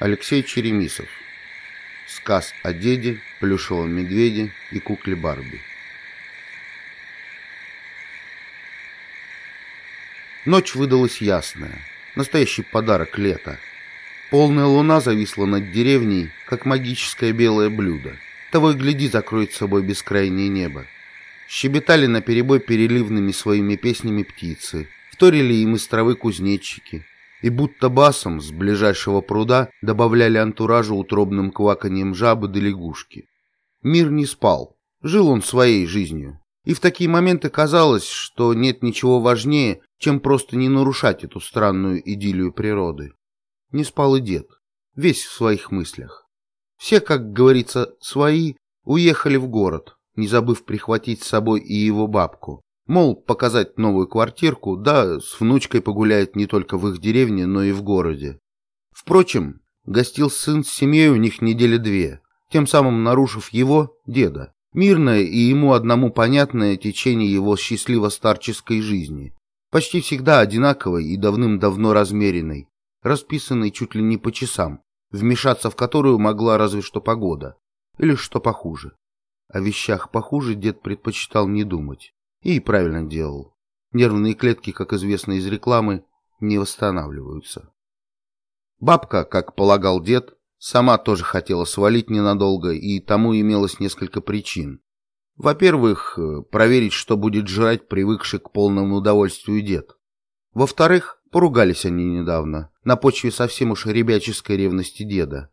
Алексей Черемисов. Сказ о деде, плюшевом медведе и кукле Барби. Ночь выдалась ясная. Настоящий подарок лета. Полная луна зависла над деревней, как магическое белое блюдо. Того и гляди, закроет собой бескрайнее небо. Щебетали наперебой переливными своими песнями птицы. Вторили им из травы кузнечики и будто басом с ближайшего пруда добавляли антуражу утробным кваканьем жабы да лягушки. Мир не спал, жил он своей жизнью, и в такие моменты казалось, что нет ничего важнее, чем просто не нарушать эту странную идиллию природы. Не спал и дед, весь в своих мыслях. Все, как говорится, свои, уехали в город, не забыв прихватить с собой и его бабку, Мол, показать новую квартирку, да, с внучкой погуляет не только в их деревне, но и в городе. Впрочем, гостил сын с семьей у них недели две, тем самым нарушив его, деда, мирное и ему одному понятное течение его счастливо-старческой жизни, почти всегда одинаковой и давным-давно размеренной, расписанной чуть ли не по часам, вмешаться в которую могла разве что погода, или что похуже. О вещах похуже дед предпочитал не думать. И правильно делал. Нервные клетки, как известно из рекламы, не восстанавливаются. Бабка, как полагал дед, сама тоже хотела свалить ненадолго, и тому имелось несколько причин. Во-первых, э, проверить, что будет жрать привыкший к полному удовольствию дед. Во-вторых, поругались они недавно, на почве совсем уж ребяческой ревности деда.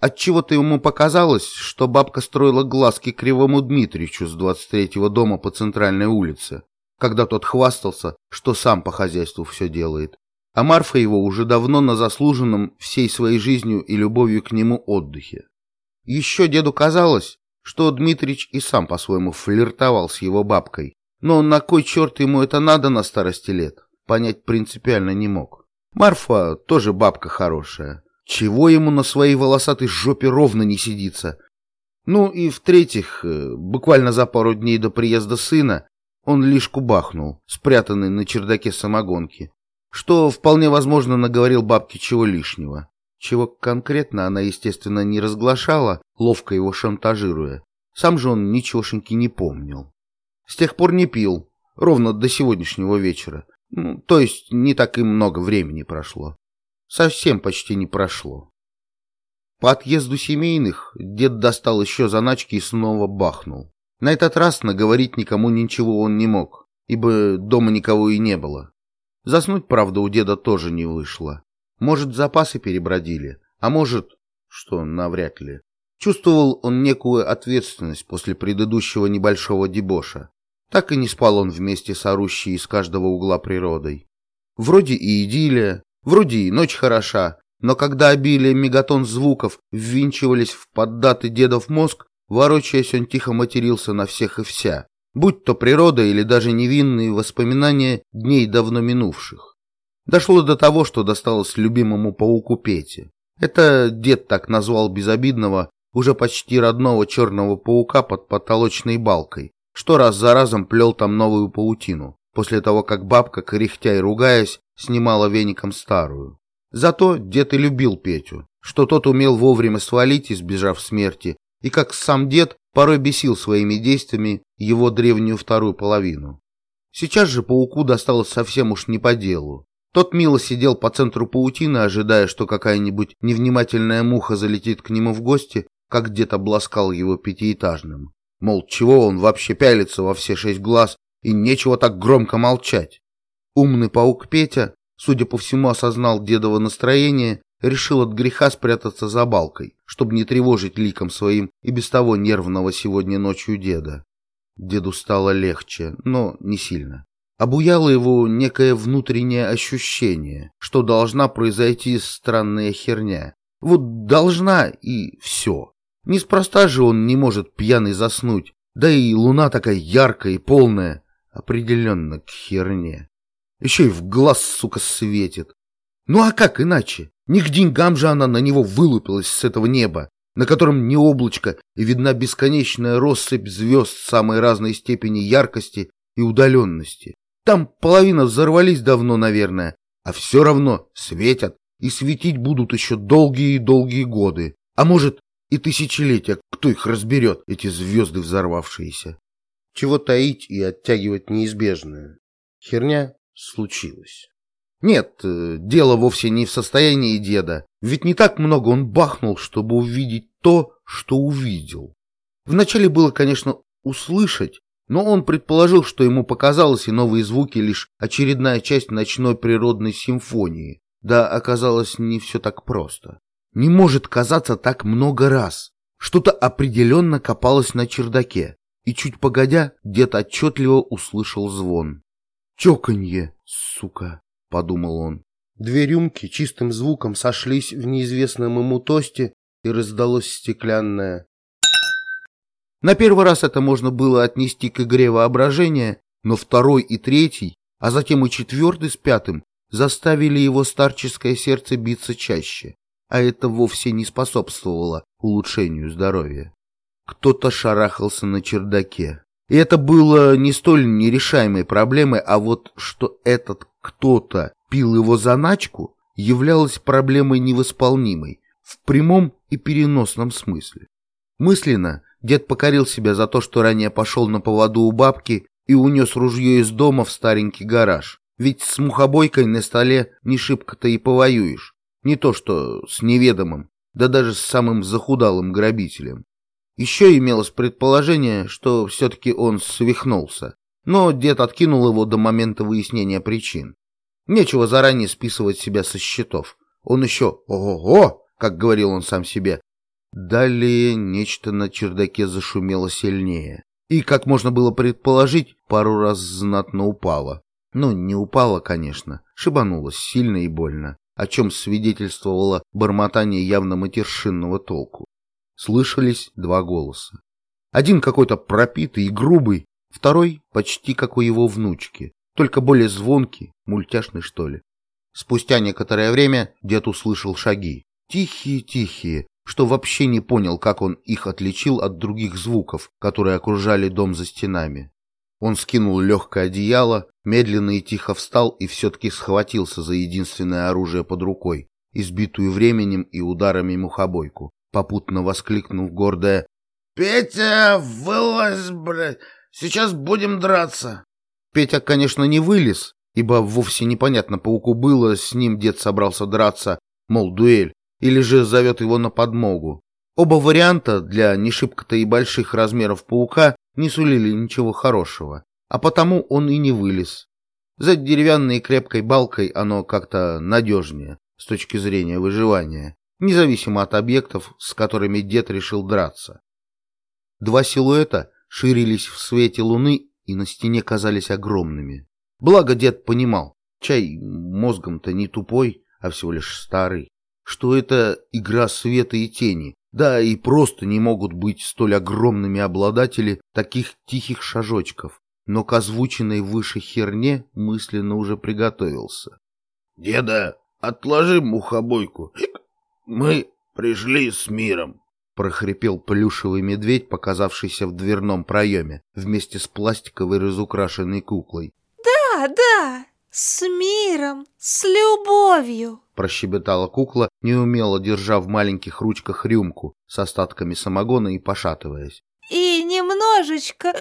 Отчего-то ему показалось, что бабка строила глазки кривому Дмитричу с 23-го дома по центральной улице, когда тот хвастался, что сам по хозяйству все делает. А Марфа его уже давно на заслуженном всей своей жизнью и любовью к нему отдыхе. Еще деду казалось, что Дмитрич и сам по-своему флиртовал с его бабкой, но на кой черт ему это надо на старости лет, понять принципиально не мог. Марфа тоже бабка хорошая, чего ему на своей волосатой жопе ровно не сидится? Ну и в-третьих, э, буквально за пару дней до приезда сына он лишь кубахнул, спрятанный на чердаке самогонки, что вполне возможно наговорил бабке чего лишнего. Чего конкретно она, естественно, не разглашала, ловко его шантажируя. Сам же он ничегошеньки не помнил. С тех пор не пил, ровно до сегодняшнего вечера. Ну, то есть не так и много времени прошло. Совсем почти не прошло. По отъезду семейных дед достал еще заначки и снова бахнул. На этот раз наговорить никому ничего он не мог, ибо дома никого и не было. Заснуть, правда, у деда тоже не вышло. Может, запасы перебродили, а может, что навряд ли. Чувствовал он некую ответственность после предыдущего небольшого дебоша. Так и не спал он вместе с орущей из каждого угла природой. Вроде и идиллия, Вроде и ночь хороша, но когда обилие мегатон звуков ввинчивались в поддатый дедов мозг, ворочаясь, он тихо матерился на всех и вся, будь то природа или даже невинные воспоминания дней давно минувших. Дошло до того, что досталось любимому пауку Пете. Это дед так назвал безобидного, уже почти родного черного паука под потолочной балкой, что раз за разом плел там новую паутину, после того, как бабка, кряхтя и ругаясь, снимала веником старую. Зато дед и любил Петю, что тот умел вовремя свалить, избежав смерти, и как сам дед порой бесил своими действиями его древнюю вторую половину. Сейчас же пауку досталось совсем уж не по делу. Тот мило сидел по центру паутины, ожидая, что какая-нибудь невнимательная муха залетит к нему в гости, как дед обласкал его пятиэтажным. Мол, чего он вообще пялится во все шесть глаз, и нечего так громко молчать. Умный паук Петя, судя по всему, осознал дедово настроение, решил от греха спрятаться за балкой, чтобы не тревожить ликом своим и без того нервного сегодня ночью деда. Деду стало легче, но не сильно. Обуяло его некое внутреннее ощущение, что должна произойти странная херня. Вот должна и все. Неспроста же он не может пьяный заснуть, да и луна такая яркая и полная, определенно к херне. Еще и в глаз, сука, светит. Ну а как иначе? Не к деньгам же она на него вылупилась с этого неба, на котором не облачко и видна бесконечная россыпь звезд самой разной степени яркости и удаленности. Там половина взорвались давно, наверное, а все равно светят, и светить будут еще долгие и долгие годы, а может и тысячелетия, кто их разберет, эти звезды взорвавшиеся. Чего таить и оттягивать неизбежное? Херня случилась. Нет, э, дело вовсе не в состоянии деда, ведь не так много он бахнул, чтобы увидеть то, что увидел. Вначале было, конечно, услышать, но он предположил, что ему показалось, и новые звуки лишь очередная часть ночной природной симфонии. Да оказалось не все так просто. Не может казаться так много раз. Что-то определенно копалось на чердаке, и чуть погодя, дед отчетливо услышал звон. «Чоканье, сука!» — подумал он. Две рюмки чистым звуком сошлись в неизвестном ему тосте, и раздалось стеклянное на первый раз это можно было отнести к игре воображения, но второй и третий, а затем и четвертый с пятым, заставили его старческое сердце биться чаще, а это вовсе не способствовало улучшению здоровья. Кто-то шарахался на чердаке. И это было не столь нерешаемой проблемой, а вот что этот кто-то пил его заначку, являлось проблемой невосполнимой в прямом и переносном смысле. Мысленно Дед покорил себя за то, что ранее пошел на поводу у бабки и унес ружье из дома в старенький гараж. Ведь с мухобойкой на столе не шибко-то и повоюешь. Не то что с неведомым, да даже с самым захудалым грабителем. Еще имелось предположение, что все-таки он свихнулся. Но дед откинул его до момента выяснения причин. Нечего заранее списывать себя со счетов. Он еще «Ого!», как говорил он сам себе, Далее нечто на чердаке зашумело сильнее. И, как можно было предположить, пару раз знатно упало. Ну, не упало, конечно, шибанулось сильно и больно, о чем свидетельствовало бормотание явно матершинного толку. Слышались два голоса. Один какой-то пропитый и грубый, второй почти как у его внучки, только более звонкий, мультяшный что ли. Спустя некоторое время дед услышал шаги. Тихие-тихие, что вообще не понял, как он их отличил от других звуков, которые окружали дом за стенами. Он скинул легкое одеяло, медленно и тихо встал и все-таки схватился за единственное оружие под рукой, избитую временем и ударами мухобойку, попутно воскликнув гордое «Петя, вылазь, блядь! Сейчас будем драться!» Петя, конечно, не вылез, ибо вовсе непонятно пауку было, с ним дед собрался драться, мол, дуэль, или же зовет его на подмогу. Оба варианта для не шибко-то и больших размеров паука не сулили ничего хорошего, а потому он и не вылез. За деревянной крепкой балкой оно как-то надежнее с точки зрения выживания, независимо от объектов, с которыми дед решил драться. Два силуэта ширились в свете луны и на стене казались огромными. Благо дед понимал, чай мозгом-то не тупой, а всего лишь старый что это игра света и тени, да и просто не могут быть столь огромными обладатели таких тихих шажочков, но к озвученной выше херне мысленно уже приготовился. «Деда, отложи мухобойку, мы пришли с миром», прохрипел плюшевый медведь, показавшийся в дверном проеме, вместе с пластиковой разукрашенной куклой. «Да, да, с миром, с любовью!» прощебетала кукла, неумело держа в маленьких ручках рюмку с остатками самогона и пошатываясь. «И немножечко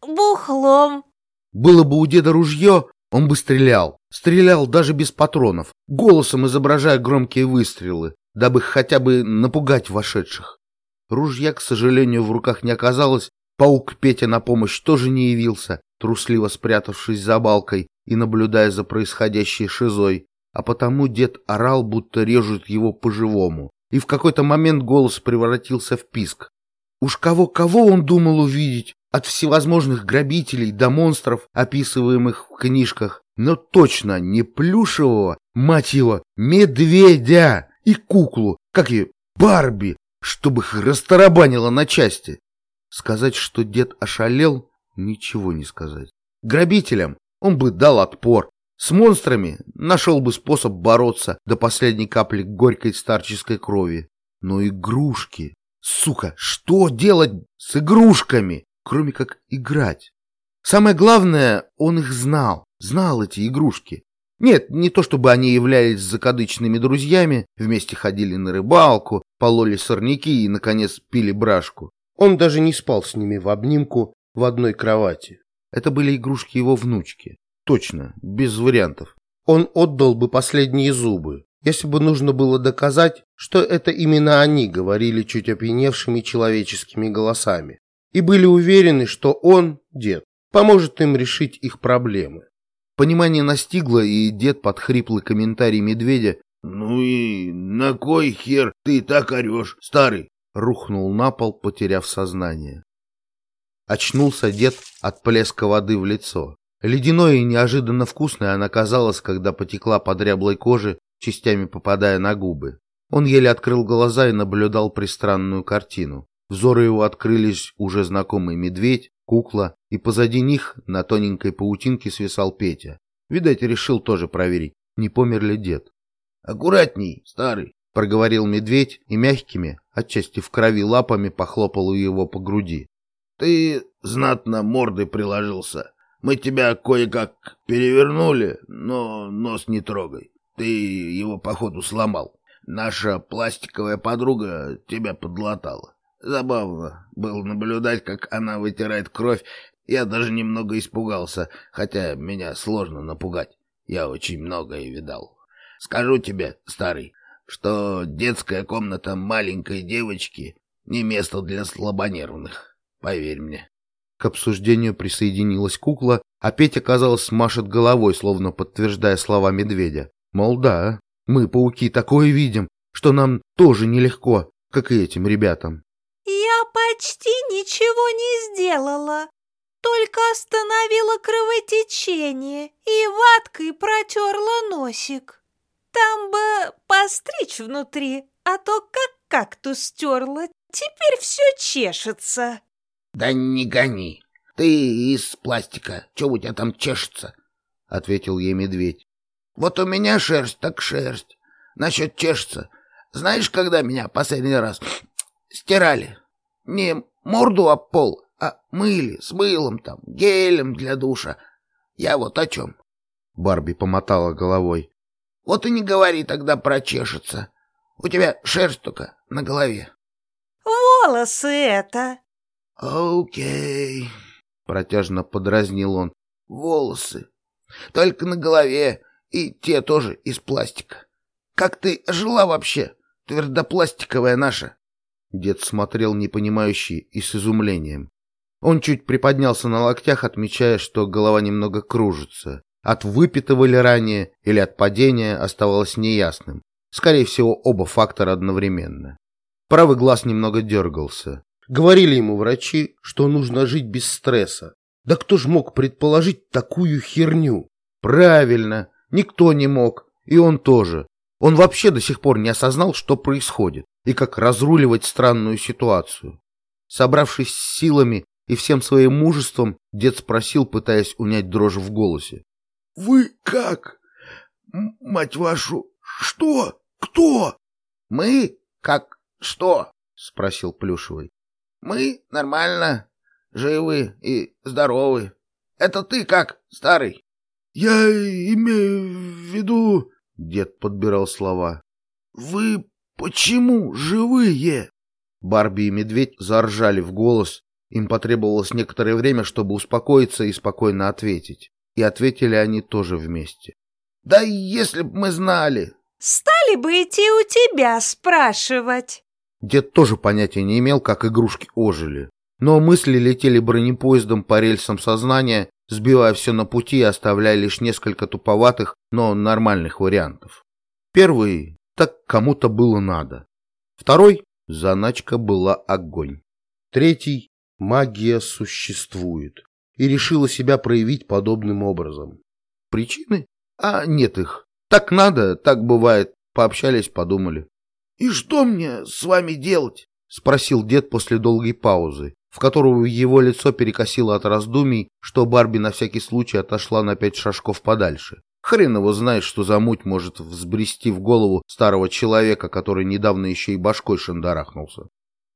бухлом». Было бы у деда ружье, он бы стрелял. Стрелял даже без патронов, голосом изображая громкие выстрелы, дабы хотя бы напугать вошедших. Ружья, к сожалению, в руках не оказалось, паук Петя на помощь тоже не явился, трусливо спрятавшись за балкой и наблюдая за происходящей шизой а потому дед орал, будто режут его по-живому. И в какой-то момент голос превратился в писк. Уж кого-кого он думал увидеть, от всевозможных грабителей до монстров, описываемых в книжках, но точно не плюшевого, мать его, медведя и куклу, как и Барби, чтобы их растарабанило на части. Сказать, что дед ошалел, ничего не сказать. Грабителям он бы дал отпор, с монстрами нашел бы способ бороться до последней капли горькой старческой крови. Но игрушки... Сука, что делать с игрушками, кроме как играть? Самое главное, он их знал, знал эти игрушки. Нет, не то чтобы они являлись закадычными друзьями, вместе ходили на рыбалку, пололи сорняки и, наконец, пили брашку. Он даже не спал с ними в обнимку в одной кровати. Это были игрушки его внучки. Точно, без вариантов. Он отдал бы последние зубы, если бы нужно было доказать, что это именно они говорили чуть опьяневшими человеческими голосами, и были уверены, что он, дед, поможет им решить их проблемы. Понимание настигло, и дед под комментарий медведя «Ну и на кой хер ты так орешь, старый?» рухнул на пол, потеряв сознание. Очнулся дед от плеска воды в лицо. Ледяной и неожиданно вкусной она казалась, когда потекла по дряблой коже, частями попадая на губы. Он еле открыл глаза и наблюдал пристранную картину. Взоры его открылись уже знакомый медведь, кукла, и позади них на тоненькой паутинке свисал Петя. Видать, решил тоже проверить, не помер ли дед. «Аккуратней, старый!» — проговорил медведь и мягкими, отчасти в крови лапами похлопал его по груди. «Ты знатно мордой приложился. Мы тебя кое-как перевернули, но нос не трогай. Ты его, походу, сломал. Наша пластиковая подруга тебя подлатала. Забавно было наблюдать, как она вытирает кровь. Я даже немного испугался, хотя меня сложно напугать. Я очень многое видал. Скажу тебе, старый, что детская комната маленькой девочки не место для слабонервных. Поверь мне. К обсуждению присоединилась кукла, а Петя, казалось, машет головой, словно подтверждая слова медведя. Мол, да, мы, пауки, такое видим, что нам тоже нелегко, как и этим ребятам. Я почти ничего не сделала, только остановила кровотечение и ваткой протерла носик. Там бы постричь внутри, а то как кактус стерла, теперь все чешется. Да не гони. Ты из пластика. Че у тебя там чешется? Ответил ей медведь. Вот у меня шерсть так шерсть. Насчет чешется. Знаешь, когда меня последний раз стирали? Не морду об пол, а мыли с мылом там, гелем для душа. Я вот о чем. Барби помотала головой. Вот и не говори тогда про чешется. У тебя шерсть только на голове. Волосы это. Окей, протяжно подразнил он. Волосы. Только на голове, и те тоже из пластика. Как ты жила вообще, твердопластиковая наша? Дед смотрел непонимающий и с изумлением. Он чуть приподнялся на локтях, отмечая, что голова немного кружится. От выпитого ли ранее или от падения оставалось неясным. Скорее всего, оба фактора одновременно. Правый глаз немного дергался. Говорили ему врачи, что нужно жить без стресса. Да кто ж мог предположить такую херню? Правильно, никто не мог, и он тоже. Он вообще до сих пор не осознал, что происходит, и как разруливать странную ситуацию. Собравшись силами и всем своим мужеством, дед спросил, пытаясь унять дрожь в голосе. — Вы как? Мать вашу, что? Кто? — Мы? Как? Что? — спросил Плюшевый. Мы нормально, живы и здоровы. Это ты как, старый? Я имею в виду... Дед подбирал слова. Вы почему живые? Барби и медведь заржали в голос. Им потребовалось некоторое время, чтобы успокоиться и спокойно ответить. И ответили они тоже вместе. Да если б мы знали. Стали бы идти у тебя спрашивать. Дед тоже понятия не имел, как игрушки ожили. Но мысли летели бронепоездом по рельсам сознания, сбивая все на пути и оставляя лишь несколько туповатых, но нормальных вариантов. Первый – так кому-то было надо. Второй – заначка была огонь. Третий – магия существует и решила себя проявить подобным образом. Причины? А нет их. Так надо, так бывает. Пообщались, подумали. «И что мне с вами делать?» — спросил дед после долгой паузы, в которую его лицо перекосило от раздумий, что Барби на всякий случай отошла на пять шажков подальше. Хрен его знает, что за муть может взбрести в голову старого человека, который недавно еще и башкой шандарахнулся.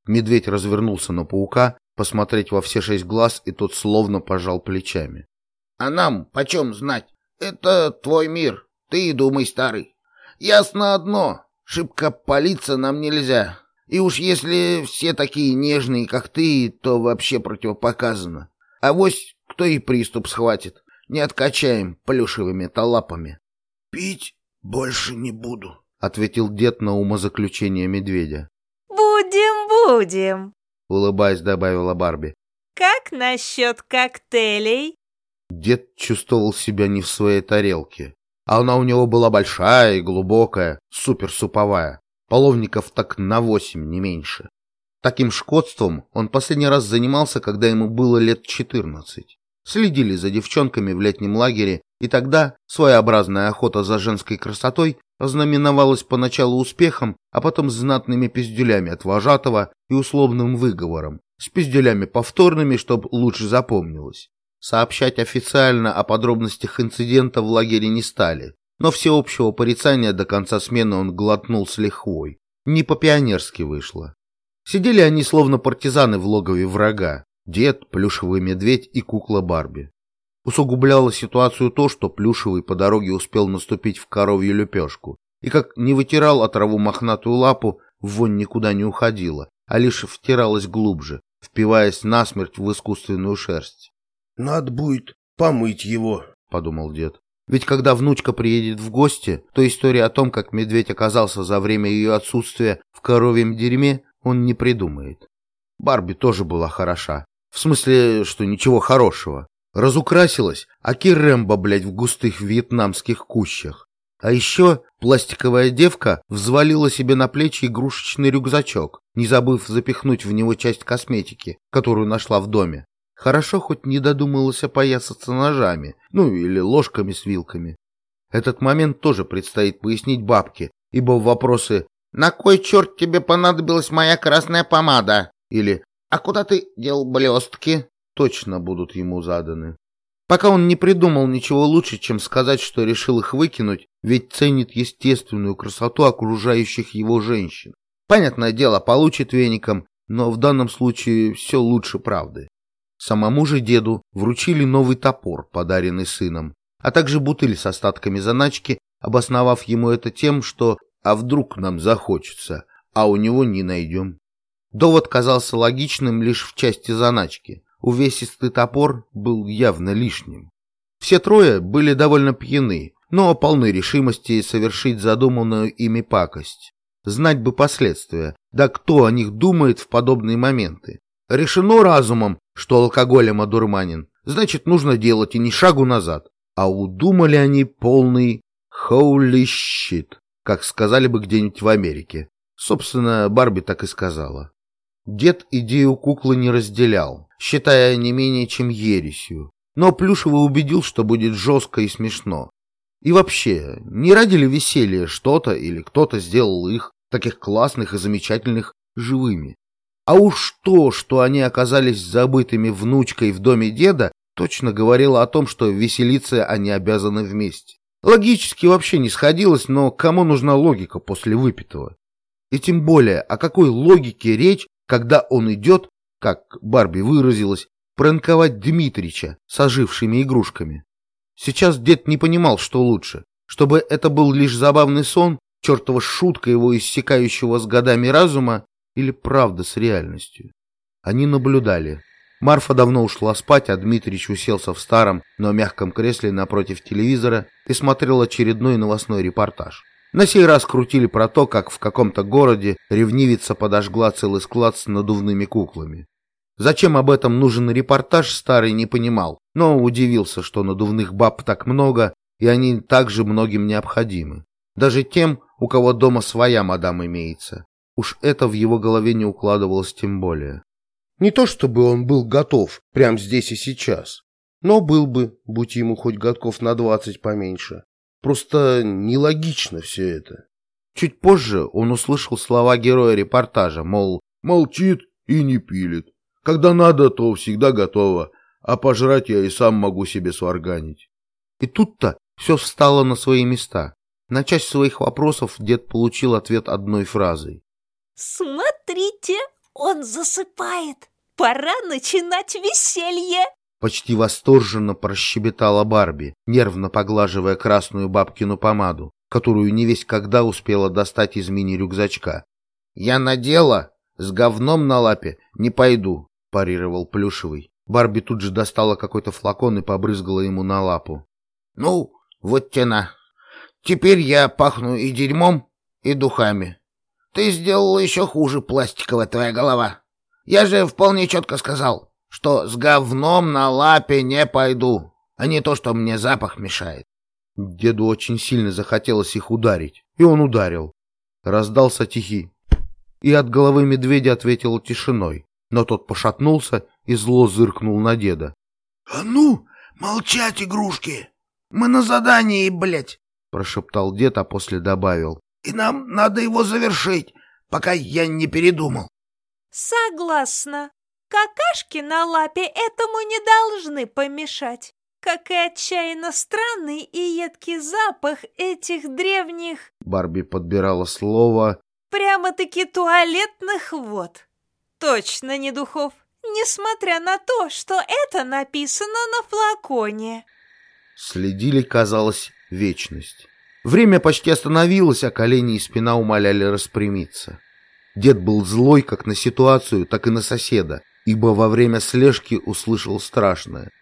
Медведь развернулся на паука, посмотреть во все шесть глаз, и тот словно пожал плечами. — А нам почем знать? Это твой мир. Ты и думай, старый. Ясно одно. Шибко палиться нам нельзя. И уж если все такие нежные, как ты, то вообще противопоказано. А вось кто и приступ схватит. Не откачаем плюшевыми-то лапами. — Пить больше не буду, — ответил дед на умозаключение медведя. «Будем, будем», — улыбаясь, добавила Барби. «Как насчет коктейлей?» Дед чувствовал себя не в своей тарелке. А она у него была большая и глубокая, суперсуповая. Половников так на восемь, не меньше. Таким шкодством он последний раз занимался, когда ему было лет четырнадцать. Следили за девчонками в летнем лагере, и тогда своеобразная охота за женской красотой ознаменовалась поначалу успехом, а потом знатными пиздюлями от вожатого и условным выговором, с пиздюлями повторными, чтоб лучше запомнилось. Сообщать официально о подробностях инцидента в лагере не стали, но всеобщего порицания до конца смены он глотнул с лихвой. Не по-пионерски вышло. Сидели они словно партизаны в логове врага. Дед, плюшевый медведь и кукла Барби. Усугубляло ситуацию то, что Плюшевый по дороге успел наступить в коровью лепешку, и как не вытирал от траву мохнатую лапу, вонь никуда не уходила, а лишь втиралась глубже, впиваясь насмерть в искусственную шерсть. — Надо будет помыть его, — подумал дед. Ведь когда внучка приедет в гости, то история о том, как медведь оказался за время ее отсутствия в коровьем дерьме, он не придумает. Барби тоже была хороша. В смысле, что ничего хорошего разукрасилась, а Кирэмбо, блядь, в густых вьетнамских кущах. А еще пластиковая девка взвалила себе на плечи игрушечный рюкзачок, не забыв запихнуть в него часть косметики, которую нашла в доме. Хорошо хоть не додумалась опоясаться ножами, ну или ложками с вилками. Этот момент тоже предстоит пояснить бабке, ибо вопросы «На кой черт тебе понадобилась моя красная помада?» или «А куда ты дел блестки?» точно будут ему заданы. Пока он не придумал ничего лучше, чем сказать, что решил их выкинуть, ведь ценит естественную красоту окружающих его женщин. Понятное дело, получит веником, но в данном случае все лучше правды. Самому же деду вручили новый топор, подаренный сыном, а также бутыль с остатками заначки, обосновав ему это тем, что «а вдруг нам захочется, а у него не найдем». Довод казался логичным лишь в части заначки увесистый топор был явно лишним. Все трое были довольно пьяны, но полны решимости совершить задуманную ими пакость. Знать бы последствия, да кто о них думает в подобные моменты. Решено разумом, что алкоголем одурманен, значит нужно делать и ни шагу назад. А удумали они полный «holy shit», как сказали бы где-нибудь в Америке. Собственно, Барби так и сказала. Дед идею куклы не разделял, считая не менее чем ересью, но Плюшева убедил, что будет жестко и смешно. И вообще, не ради ли веселья что-то или кто-то сделал их, таких классных и замечательных, живыми? А уж то, что они оказались забытыми внучкой в доме деда, точно говорило о том, что веселиться они обязаны вместе. Логически вообще не сходилось, но кому нужна логика после выпитого? И тем более, о какой логике речь, когда он идет, как Барби выразилась, пранковать Дмитрича с ожившими игрушками. Сейчас дед не понимал, что лучше, чтобы это был лишь забавный сон, чертова шутка его иссякающего с годами разума или правда с реальностью. Они наблюдали. Марфа давно ушла спать, а Дмитрич уселся в старом, но мягком кресле напротив телевизора и смотрел очередной новостной репортаж. На сей раз крутили про то, как в каком-то городе ревнивица подожгла целый склад с надувными куклами. Зачем об этом нужен репортаж, старый не понимал, но удивился, что надувных баб так много, и они также многим необходимы. Даже тем, у кого дома своя мадам имеется. Уж это в его голове не укладывалось тем более. Не то чтобы он был готов прямо здесь и сейчас, но был бы, будь ему хоть годков на двадцать поменьше. Просто нелогично все это. Чуть позже он услышал слова героя репортажа, мол, молчит и не пилит. Когда надо, то всегда готово, а пожрать я и сам могу себе сварганить. И тут-то все встало на свои места. На часть своих вопросов дед получил ответ одной фразой. «Смотрите, он засыпает! Пора начинать веселье!» Почти восторженно прощебетала Барби, нервно поглаживая красную бабкину помаду, которую не весь когда успела достать из мини-рюкзачка. «Я надела, с говном на лапе не пойду», — парировал Плюшевый. Барби тут же достала какой-то флакон и побрызгала ему на лапу. «Ну, вот тена. Теперь я пахну и дерьмом, и духами. Ты сделала еще хуже, пластиковая твоя голова. Я же вполне четко сказал, что с говном на лапе не пойду, а не то, что мне запах мешает. Деду очень сильно захотелось их ударить, и он ударил. Раздался тихий. И от головы медведя ответил тишиной, но тот пошатнулся и зло зыркнул на деда. — А ну, молчать, игрушки! Мы на задании, блядь! — прошептал дед, а после добавил и нам надо его завершить, пока я не передумал. Согласна. Какашки на лапе этому не должны помешать, как и отчаянно странный и едкий запах этих древних... Барби подбирала слово... Прямо-таки туалетных вод. Точно не духов, несмотря на то, что это написано на флаконе. Следили, казалось, вечность. Время почти остановилось, а колени и спина умоляли распрямиться. Дед был злой как на ситуацию, так и на соседа, ибо во время слежки услышал страшное.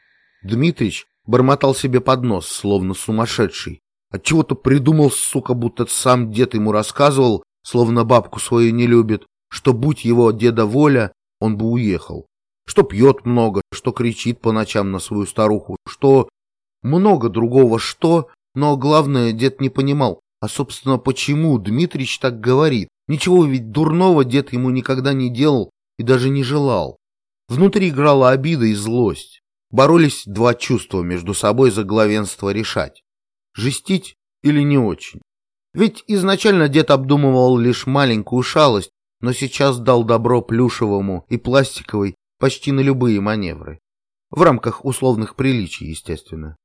Дмитрич бормотал себе под нос, словно сумасшедший. Отчего-то придумал, сука, будто сам дед ему рассказывал, словно бабку свою не любит, что будь его деда воля, он бы уехал. Что пьет много, что кричит по ночам на свою старуху, что... Много другого что, но главное, дед не понимал, а, собственно, почему Дмитрич так говорит. Ничего ведь дурного дед ему никогда не делал и даже не желал. Внутри играла обида и злость. Боролись два чувства между собой за главенство решать. Жестить или не очень. Ведь изначально дед обдумывал лишь маленькую шалость, но сейчас дал добро плюшевому и пластиковой почти на любые маневры. В рамках условных приличий, естественно.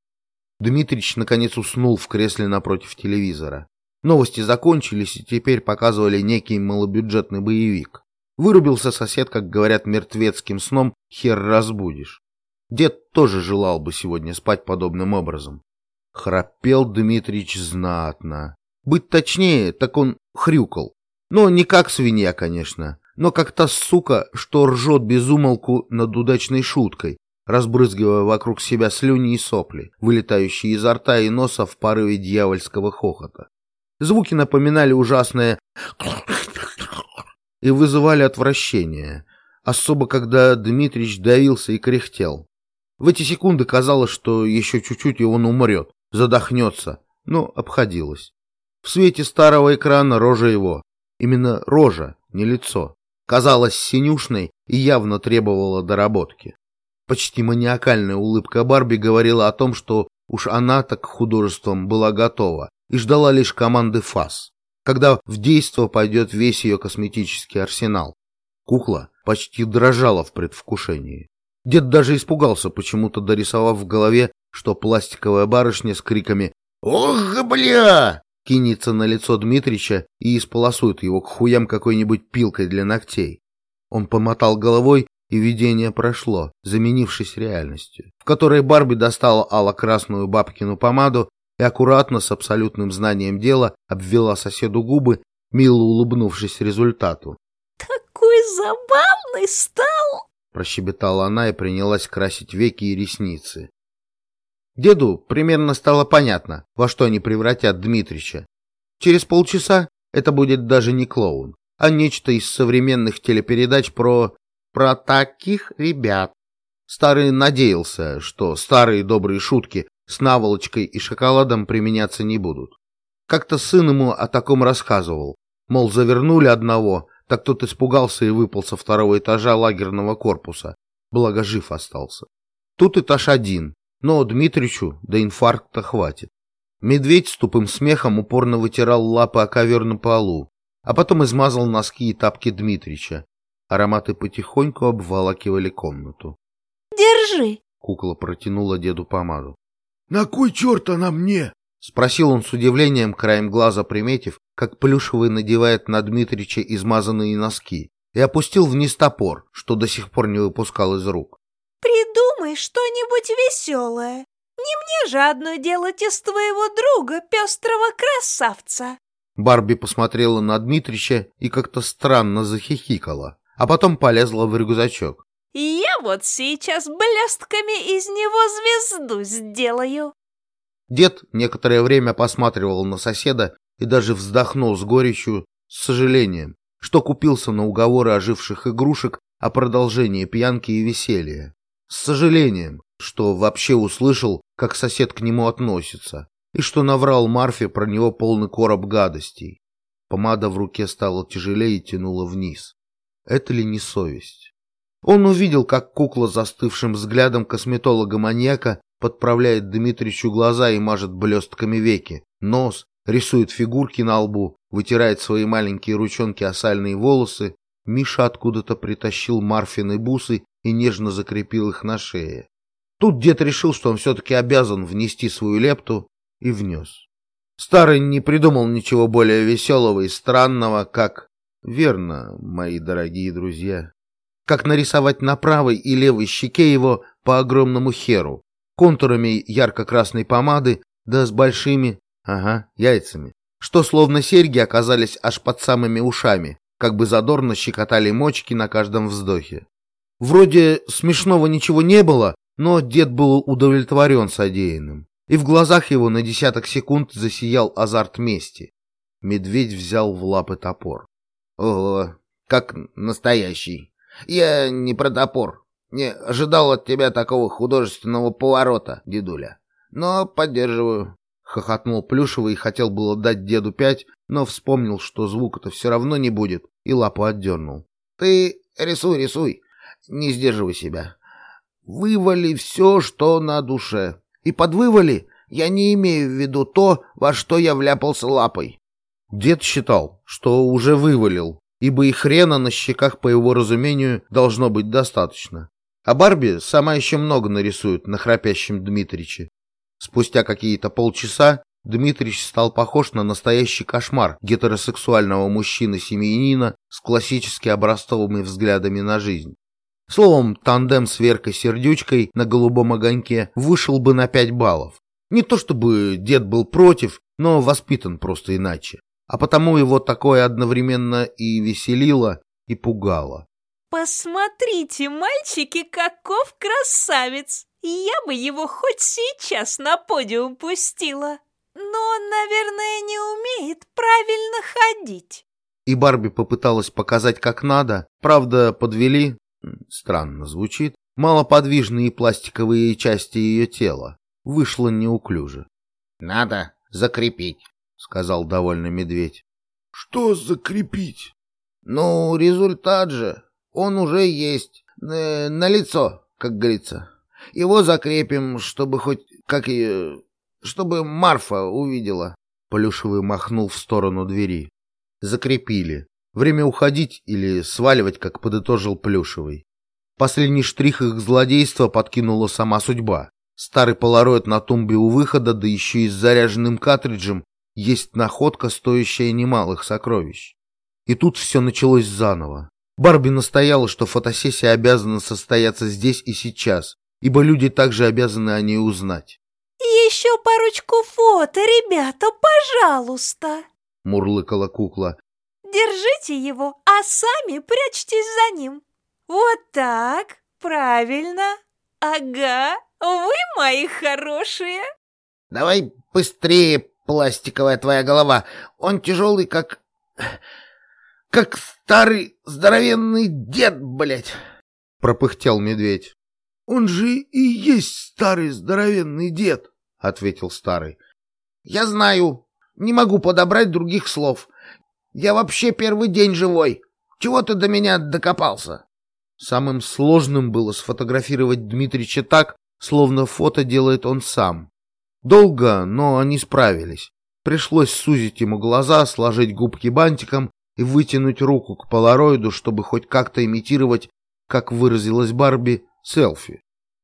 Дмитрич наконец уснул в кресле напротив телевизора. Новости закончились и теперь показывали некий малобюджетный боевик. Вырубился сосед, как говорят, мертвецким сном, хер разбудишь. Дед тоже желал бы сегодня спать подобным образом. Храпел Дмитрич знатно. Быть точнее, так он хрюкал. Но не как свинья, конечно, но как та сука, что ржет безумолку над удачной шуткой, разбрызгивая вокруг себя слюни и сопли, вылетающие изо рта и носа в порыве дьявольского хохота. Звуки напоминали ужасное и вызывали отвращение, особо когда Дмитрич давился и кряхтел. В эти секунды казалось, что еще чуть-чуть и он умрет, задохнется, но обходилось. В свете старого экрана рожа его, именно рожа, не лицо, казалась синюшной и явно требовала доработки. Почти маниакальная улыбка Барби говорила о том, что уж она так к художествам была готова и ждала лишь команды ФАС, когда в действо пойдет весь ее косметический арсенал. Кукла почти дрожала в предвкушении. Дед даже испугался, почему-то дорисовав в голове, что пластиковая барышня с криками «Ох, бля!» кинется на лицо Дмитрича и исполосует его к хуям какой-нибудь пилкой для ногтей. Он помотал головой и видение прошло, заменившись реальностью, в которой Барби достала ало-красную бабкину помаду и аккуратно, с абсолютным знанием дела, обвела соседу губы, мило улыбнувшись результату. «Какой забавный стал!» — прощебетала она и принялась красить веки и ресницы. Деду примерно стало понятно, во что они превратят Дмитрича. Через полчаса это будет даже не клоун, а нечто из современных телепередач про про таких ребят. Старый надеялся, что старые добрые шутки с наволочкой и шоколадом применяться не будут. Как-то сын ему о таком рассказывал. Мол, завернули одного, так тот испугался и выпал со второго этажа лагерного корпуса. Благо жив остался. Тут этаж один, но Дмитричу до инфаркта хватит. Медведь с тупым смехом упорно вытирал лапы о ковер на полу, а потом измазал носки и тапки Дмитрича, Ароматы потихоньку обволакивали комнату. «Держи!» — кукла протянула деду помаду. «На кой черт она мне?» — спросил он с удивлением, краем глаза приметив, как Плюшевый надевает на Дмитрича измазанные носки, и опустил вниз топор, что до сих пор не выпускал из рук. «Придумай!» Что-нибудь веселое. Не мне же одно делать из твоего друга, пестрого красавца. Барби посмотрела на Дмитрича и как-то странно захихикала, а потом полезла в рюкзачок. Я вот сейчас блестками из него звезду сделаю. Дед некоторое время посматривал на соседа и даже вздохнул с горечью, с сожалением, что купился на уговоры оживших игрушек о продолжении пьянки и веселья. С сожалением, что вообще услышал, как сосед к нему относится, и что наврал Марфе про него полный короб гадостей. Помада в руке стала тяжелее и тянула вниз. Это ли не совесть? Он увидел, как кукла застывшим взглядом косметолога-маньяка подправляет Дмитричу глаза и мажет блестками веки, нос, рисует фигурки на лбу, вытирает свои маленькие ручонки о сальные волосы. Миша откуда-то притащил Марфины бусы и нежно закрепил их на шее. Тут дед решил, что он все-таки обязан внести свою лепту, и внес. Старый не придумал ничего более веселого и странного, как... Верно, мои дорогие друзья. Как нарисовать на правой и левой щеке его по огромному херу, контурами ярко-красной помады, да с большими, ага, яйцами, что словно серьги оказались аж под самыми ушами, как бы задорно щекотали мочки на каждом вздохе. Вроде смешного ничего не было, но дед был удовлетворен содеянным, и в глазах его на десяток секунд засиял азарт мести. Медведь взял в лапы топор. Ого, как настоящий. Я не про топор. Не ожидал от тебя такого художественного поворота, дедуля. Но поддерживаю. Хохотнул Плюшевый и хотел было дать деду пять, но вспомнил, что звука-то все равно не будет, и лапу отдернул. Ты рисуй, рисуй. Не сдерживай себя. Вывали все, что на душе. И под вывали я не имею в виду то, во что я вляпался лапой. Дед считал, что уже вывалил, ибо и хрена на щеках, по его разумению, должно быть достаточно. А Барби сама еще много нарисует на храпящем Дмитриче. Спустя какие-то полчаса Дмитрич стал похож на настоящий кошмар гетеросексуального мужчины-семьянина с классически образцовыми взглядами на жизнь. Словом, тандем с Веркой Сердючкой на голубом огоньке вышел бы на пять баллов. Не то чтобы дед был против, но воспитан просто иначе. А потому его такое одновременно и веселило, и пугало. «Посмотрите, мальчики, каков красавец! Я бы его хоть сейчас на подиум пустила, но он, наверное, не умеет правильно ходить». И Барби попыталась показать, как надо, правда, подвели, Странно звучит. Малоподвижные пластиковые части ее тела. Вышло неуклюже. — Надо закрепить, — сказал довольный медведь. — Что закрепить? — Ну, результат же. Он уже есть. Э, на лицо, как говорится. Его закрепим, чтобы хоть... как и... чтобы Марфа увидела. Плюшевый махнул в сторону двери. Закрепили. Время уходить или сваливать, как подытожил Плюшевый. Последний штрих их злодейства подкинула сама судьба. Старый полароид на тумбе у выхода, да еще и с заряженным картриджем, есть находка, стоящая немалых сокровищ. И тут все началось заново. Барби настояла, что фотосессия обязана состояться здесь и сейчас, ибо люди также обязаны о ней узнать. «Еще парочку фото, ребята, пожалуйста!» — мурлыкала кукла. Держите его, а сами прячьтесь за ним. Вот так, правильно. Ага, вы мои хорошие. Давай быстрее, пластиковая твоя голова. Он тяжелый, как... как старый здоровенный дед, блядь. Пропыхтел медведь. Он же и есть старый здоровенный дед, ответил старый. Я знаю, не могу подобрать других слов. Я вообще первый день живой. Чего ты до меня докопался?» Самым сложным было сфотографировать Дмитрича так, словно фото делает он сам. Долго, но они справились. Пришлось сузить ему глаза, сложить губки бантиком и вытянуть руку к полароиду, чтобы хоть как-то имитировать, как выразилась Барби, селфи.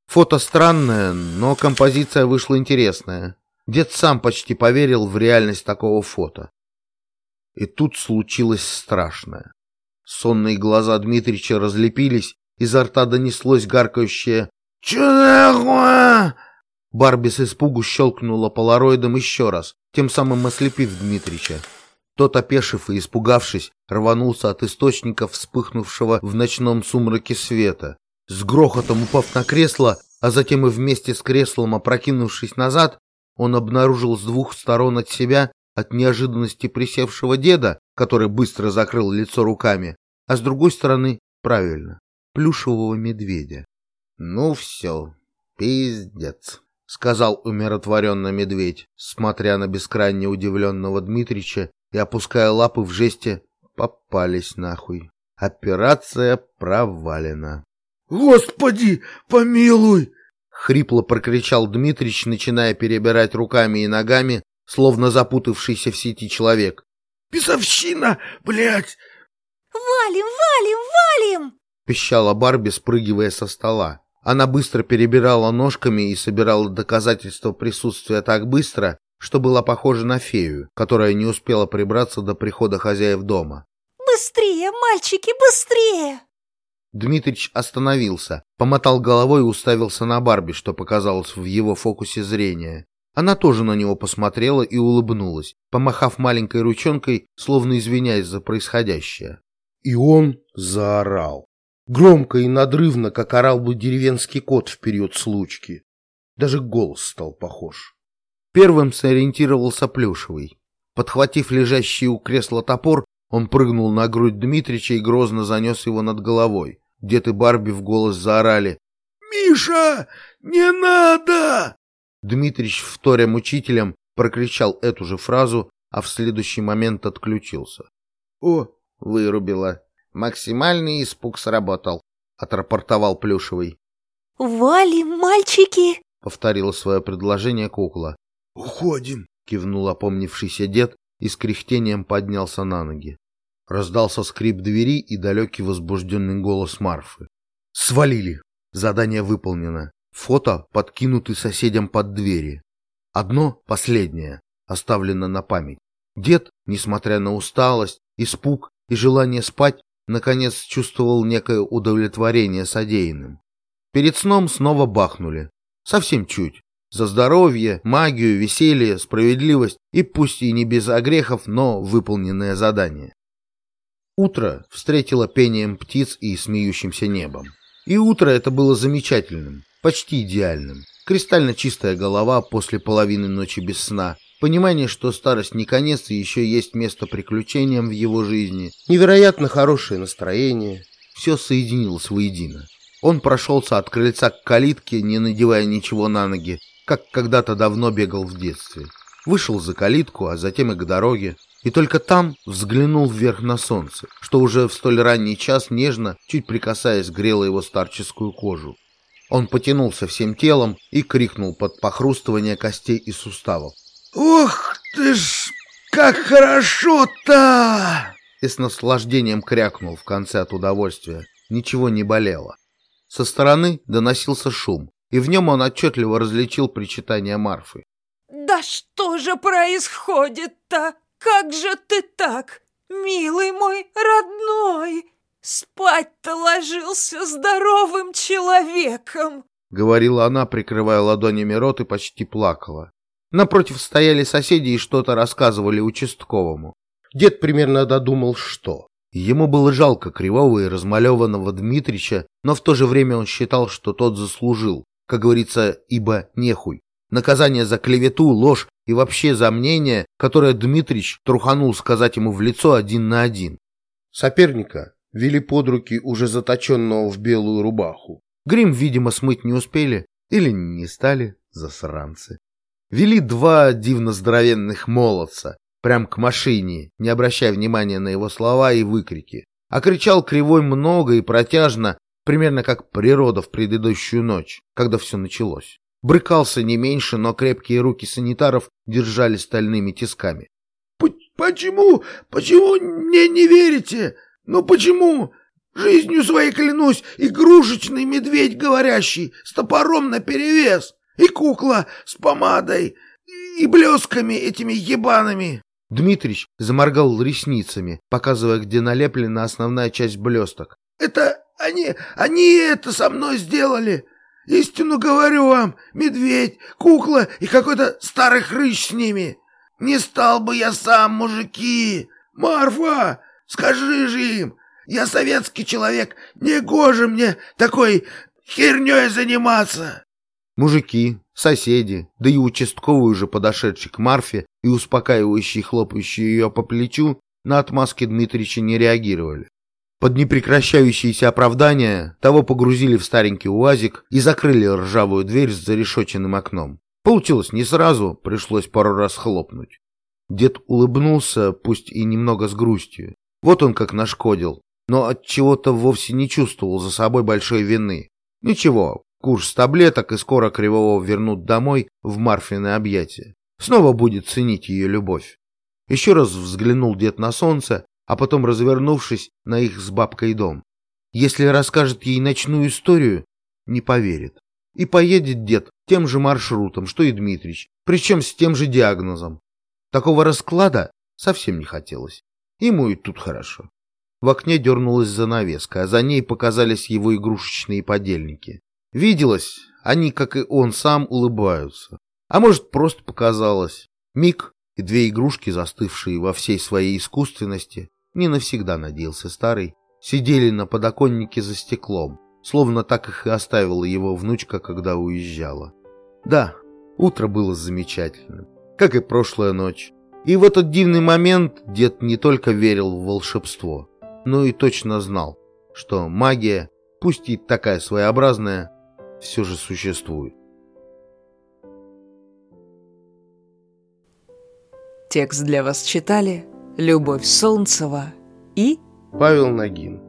Фото странное, но композиция вышла интересная. Дед сам почти поверил в реальность такого фото. И тут случилось страшное. Сонные глаза Дмитрича разлепились, изо рта донеслось гаркающее Че такое? Барби с испугу щелкнула полароидом еще раз, тем самым ослепив Дмитрича. Тот, опешив и испугавшись, рванулся от источника, вспыхнувшего в ночном сумраке света. С грохотом упав на кресло, а затем и вместе с креслом опрокинувшись назад, он обнаружил с двух сторон от себя, от неожиданности присевшего деда, который быстро закрыл лицо руками, а с другой стороны, правильно, плюшевого медведя. «Ну все, пиздец», — сказал умиротворенно медведь, смотря на бескрайне удивленного Дмитрича и опуская лапы в жесте «попались нахуй». Операция провалена. «Господи, помилуй!» — хрипло прокричал Дмитрич, начиная перебирать руками и ногами, словно запутавшийся в сети человек. «Бесовщина, блядь!» «Валим, валим, валим!» — пищала Барби, спрыгивая со стола. Она быстро перебирала ножками и собирала доказательства присутствия так быстро, что была похожа на фею, которая не успела прибраться до прихода хозяев дома. «Быстрее, мальчики, быстрее!» Дмитрич остановился, помотал головой и уставился на Барби, что показалось в его фокусе зрения. Она тоже на него посмотрела и улыбнулась, помахав маленькой ручонкой, словно извиняясь за происходящее. И он заорал. Громко и надрывно, как орал бы деревенский кот в период случки. Даже голос стал похож. Первым сориентировался Плюшевый. Подхватив лежащий у кресла топор, он прыгнул на грудь Дмитрича и грозно занес его над головой. Дед и Барби в голос заорали. «Миша, не надо!» Дмитрич, вторя мучителем, прокричал эту же фразу, а в следующий момент отключился. «О, вырубила. Максимальный испуг сработал», — отрапортовал Плюшевый. «Валим, мальчики!» — повторила свое предложение кукла. «Уходим!» — кивнул опомнившийся дед и с кряхтением поднялся на ноги. Раздался скрип двери и далекий возбужденный голос Марфы. «Свалили! Задание выполнено. Фото подкинуты соседям под двери. Одно, последнее, оставлено на память. Дед, несмотря на усталость, испуг и желание спать, наконец чувствовал некое удовлетворение содеянным. Перед сном снова бахнули. Совсем чуть. За здоровье, магию, веселье, справедливость и пусть и не без огрехов, но выполненное задание. Утро встретило пением птиц и смеющимся небом. И утро это было замечательным, почти идеальным. Кристально чистая голова после половины ночи без сна, понимание, что старость не конец и еще есть место приключениям в его жизни, невероятно хорошее настроение. Все соединилось воедино. Он прошелся от крыльца к калитке, не надевая ничего на ноги, как когда-то давно бегал в детстве. Вышел за калитку, а затем и к дороге, и только там взглянул вверх на солнце, что уже в столь ранний час нежно, чуть прикасаясь, грело его старческую кожу. Он потянулся всем телом и крикнул под похрустывание костей и суставов. «Ох ты ж, как хорошо-то!» И с наслаждением крякнул в конце от удовольствия. Ничего не болело. Со стороны доносился шум, и в нем он отчетливо различил причитание Марфы. «Да что же происходит-то? Как же ты так, милый мой родной? Спать-то ложился здоровым человеком!» Говорила она, прикрывая ладонями рот и почти плакала. Напротив стояли соседи и что-то рассказывали участковому. Дед примерно додумал, что. Ему было жалко кривого и размалеванного Дмитрича, но в то же время он считал, что тот заслужил, как говорится, ибо нехуй. Наказание за клевету, ложь и вообще за мнение, которое Дмитрич труханул сказать ему в лицо один на один. Соперника вели под руки уже заточенного в белую рубаху. Грим, видимо, смыть не успели или не стали засранцы. Вели два дивно здоровенных молодца, прям к машине, не обращая внимания на его слова и выкрики. А кричал кривой много и протяжно, примерно как природа в предыдущую ночь, когда все началось. Брыкался не меньше, но крепкие руки санитаров держали стальными тисками. «Почему? Почему мне не верите? Ну почему? Жизнью своей клянусь, игрушечный медведь говорящий, с топором наперевес, и кукла с помадой, и блесками этими ебаными!» Дмитрич заморгал ресницами, показывая, где налеплена основная часть блесток. «Это они, они это со мной сделали! Истину говорю вам, медведь, кукла и какой-то старый хрыщ с ними. Не стал бы я сам, мужики. Марфа, скажи же им, я советский человек, не гоже мне такой херней заниматься. Мужики, соседи, да и участковый уже подошедший к Марфе и успокаивающий хлопающий ее по плечу, на отмазки Дмитрича не реагировали. Под непрекращающиеся оправдания того погрузили в старенький уазик и закрыли ржавую дверь с зарешоченным окном. Получилось не сразу, пришлось пару раз хлопнуть. Дед улыбнулся, пусть и немного с грустью. Вот он как нашкодил, но от чего-то вовсе не чувствовал за собой большой вины. Ничего, курс таблеток и скоро Кривого вернут домой в Марфины объятия. Снова будет ценить ее любовь. Еще раз взглянул дед на солнце, а потом, развернувшись, на их с бабкой дом. Если расскажет ей ночную историю, не поверит. И поедет дед тем же маршрутом, что и Дмитрич, причем с тем же диагнозом. Такого расклада совсем не хотелось. Ему и тут хорошо. В окне дернулась занавеска, а за ней показались его игрушечные подельники. Виделось, они, как и он сам, улыбаются. А может, просто показалось. Миг, и две игрушки, застывшие во всей своей искусственности, не навсегда надеялся старый, сидели на подоконнике за стеклом, словно так их и оставила его внучка, когда уезжала. Да, утро было замечательным, как и прошлая ночь. И в этот дивный момент дед не только верил в волшебство, но и точно знал, что магия, пусть и такая своеобразная, все же существует. Текст для вас читали Любовь Солнцева и Павел Нагин